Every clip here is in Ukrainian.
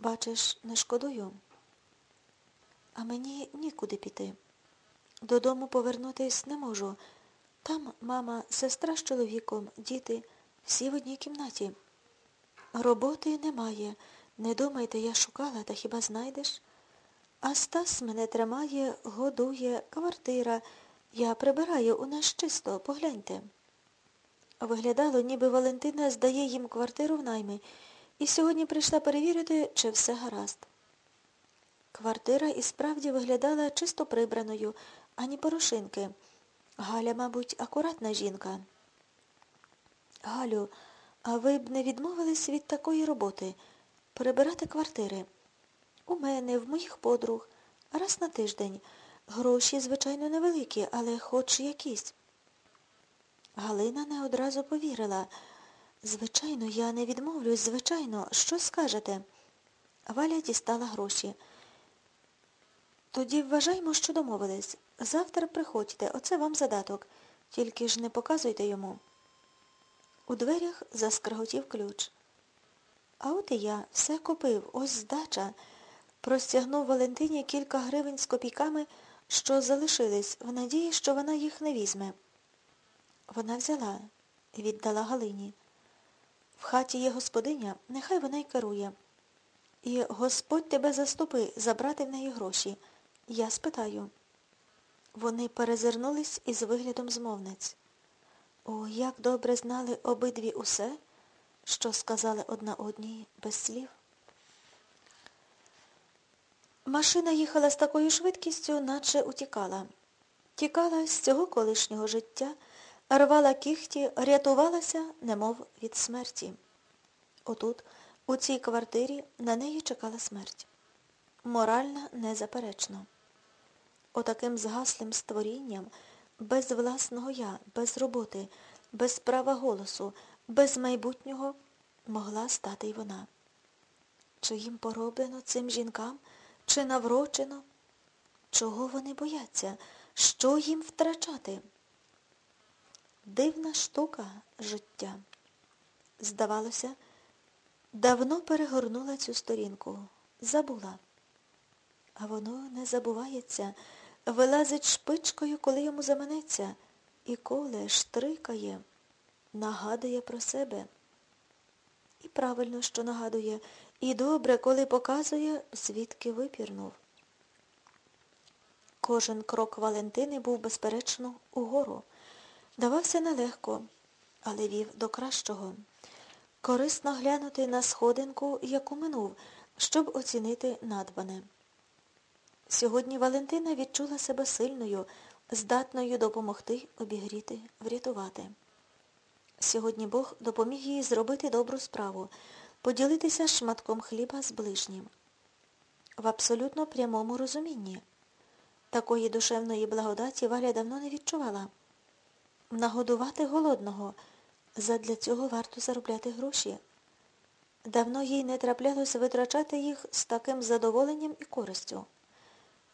Бачиш, не шкодую. А мені нікуди піти. Додому повернутись не можу. Там мама, сестра з чоловіком, діти, всі в одній кімнаті. Роботи немає. Не думайте, я шукала, та хіба знайдеш? А Стас мене тримає, годує, квартира. Я прибираю у нас чисто, погляньте. Виглядало, ніби Валентина здає їм квартиру в найми, і сьогодні прийшла перевірити, чи все гаразд. Квартира і справді виглядала чисто прибраною, ані порошинки. Галя, мабуть, акуратна жінка. Галю, а ви б не відмовились від такої роботи перебирати квартири? У мене, в моїх подруг, раз на тиждень. Гроші, звичайно, невеликі, але хоч якісь. Галина не одразу повірила. Звичайно, я не відмовлюсь, звичайно. Що скажете? Валя дістала гроші. Тоді вважаймо, що домовились. Завтра приходьте, оце вам задаток. Тільки ж не показуйте йому. У дверях заскриготів ключ. А от і я все купив, ось здача. Простягнув Валентині кілька гривень з копійками, що залишились, в надії, що вона їх не візьме. Вона взяла, віддала Галині. В хаті є господиня, нехай вона й керує. І Господь тебе заступи забрати в неї гроші. Я спитаю. Вони перезирнулись із виглядом змовниць. О, як добре знали обидві усе, що сказали одна одній без слів. Машина їхала з такою швидкістю, наче утікала. Тікала з цього колишнього життя, рвала кіхті, рятувалася, немов від смерті. Отут, у цій квартирі, на неї чекала смерть. Моральна незаперечно. Отаким згаслим створінням, без власного я, без роботи, без права голосу, без майбутнього могла стати й вона. Чи їм пороблено цим жінкам, чи наврочено? Чого вони бояться? Що їм втрачати? Дивна штука життя. Здавалося, давно перегорнула цю сторінку, забула. А воно не забувається, вилазить шпичкою, коли йому заманеться, і коле штрикає, нагадує про себе. І правильно, що нагадує, і добре, коли показує, звідки випірнув. Кожен крок Валентини був, безперечно, угору. Давався нелегко, але вів до кращого. Корисно глянути на сходинку, яку минув, щоб оцінити надбане. Сьогодні Валентина відчула себе сильною, здатною допомогти, обігріти, врятувати. Сьогодні Бог допоміг їй зробити добру справу, поділитися шматком хліба з ближнім. В абсолютно прямому розумінні. Такої душевної благодаті Валя давно не відчувала. Нагодувати голодного. Задля цього варто заробляти гроші. Давно їй не траплялося витрачати їх з таким задоволенням і користю.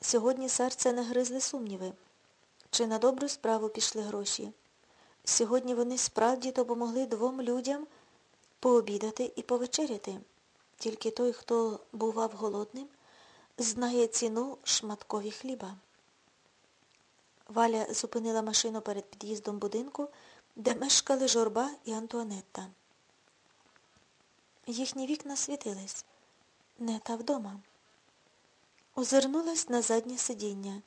Сьогодні серце не гризли сумніви. Чи на добру справу пішли гроші? Сьогодні вони справді допомогли двом людям пообідати і повечеряти. Тільки той, хто бував голодним, знає ціну шматкові хліба. Валя зупинила машину перед під'їздом будинку, де мешкали жорба і Антуанетта. Їхні вікна світились. Не та вдома. Озирнулась на заднє сидіння.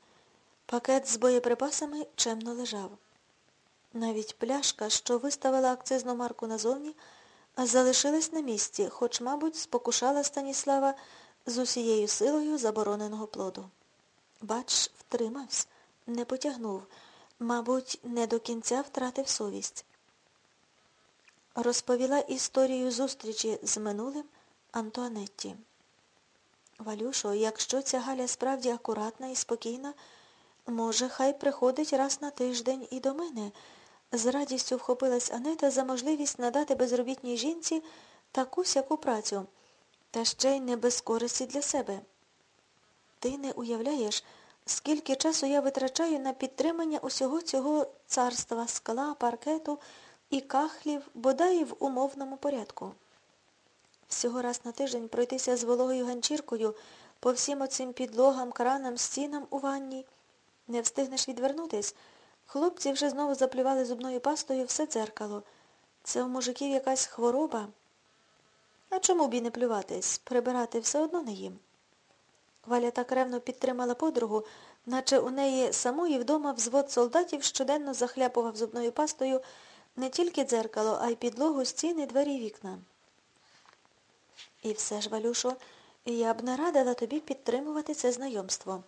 Пакет з боєприпасами чемно лежав. Навіть пляшка, що виставила акцизну марку назовні, залишилась на місці, хоч, мабуть, спокушала Станіслава з усією силою забороненого плоду. Бач, втримався, не потягнув, мабуть, не до кінця втратив совість. Розповіла історію зустрічі з минулим Антуанетті. Валюшо, якщо ця Галя справді акуратна і спокійна, може, хай приходить раз на тиждень і до мене. З радістю вхопилась Анета за можливість надати безробітній жінці таку сяку працю, та ще й не без користі для себе. Ти не уявляєш, скільки часу я витрачаю на підтримання усього цього царства, скла, паркету і кахлів, бодай в умовному порядку. Всього раз на тиждень пройтися з вологою ганчіркою по всім оцим підлогам, кранам, стінам у ванні. Не встигнеш відвернутись. Хлопці вже знову заплювали зубною пастою все дзеркало. Це у мужиків якась хвороба. А чому б і не плюватись? Прибирати все одно не їм. Валя так ревно підтримала подругу, наче у неї самої вдома взвод солдатів щоденно захляпував зубною пастою не тільки дзеркало, а й підлогу, стіни, двері вікна. І все ж, Валюшо, я б не радила тобі підтримувати це знайомство.